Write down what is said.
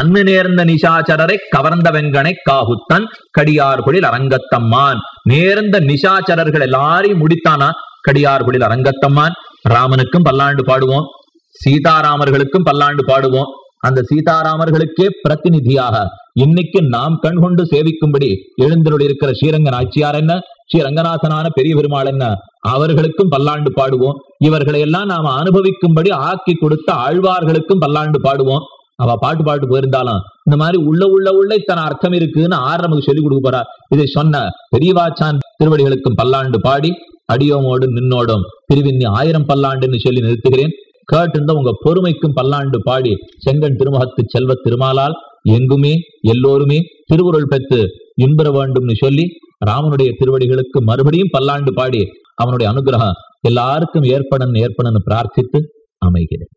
அன்னு நேர்ந்த நிஷாச்சரரை கவர்ந்த வெங்கனை காகுத்தன் கடியார்குழில் அரங்கத்தம்மான். நேர்ந்த நிஷாச்சரர்கள் எல்லாரையும் முடித்தானா? கடியார்குழில் அரங்கத்தம்மான். ராமனுக்கும் பல்லாண்டு பாடுவோம். சீதாராமர்களுக்கும் பல்லாண்டு பாடுவோம். அந்த சீதாராமர்களுக்கே பிரதிநிதியாக இன்னைக்கு நாம் கண் கொண்டு சேவிக்கும்படி எழுந்தருள் இருக்கிற ஸ்ரீரங்க நாச்சியார் என்ன? ஸ்ரீரங்கநாதனான பெரிய பெருமாள் என்ன? அவர்களுக்கும் பல்லாண்டு பாடுவோம். இவர்களை எல்லாம் நாம அனுபவிக்கும்படி ஆக்கி கொடுத்த ஆழ்வார்களுக்கும் பல்லாண்டு பாடுவோம். அவ பாட்டு பாட்டு போயிருந்தாலும் இந்த மாதிரி உள்ள உள்ள உள்ள இத்தனை அர்த்தம் இருக்குன்னு ஆறு நமக்கு சொல்லிக் கொடுக்க போறார் இதை சொன்ன பெரியவாச்சான் திருவடிகளுக்கும் பல்லாண்டு பாடி அடியோமோடு நின்னோடும் பிரிவின் ஆயிரம் பல்லாண்டுன்னு சொல்லி நிறுத்துகிறேன். கேட்டிருந்த உங்க பொறுமைக்கும் பல்லாண்டு பாடி செங்கன் திருமுகத்து செல்வ திருமாலால் எங்குமே எல்லோருமே திருவுருள் பெற்று இன்புற வேண்டும்னு சொல்லி ராமனுடைய திருவடிகளுக்கு மறுபடியும் பல்லாண்டு பாடி அவனுடைய அனுகிரகம் எல்லாருக்கும் ஏற்படன்னு ஏற்படன்னு பிரார்த்தித்து அமைகிறேன்.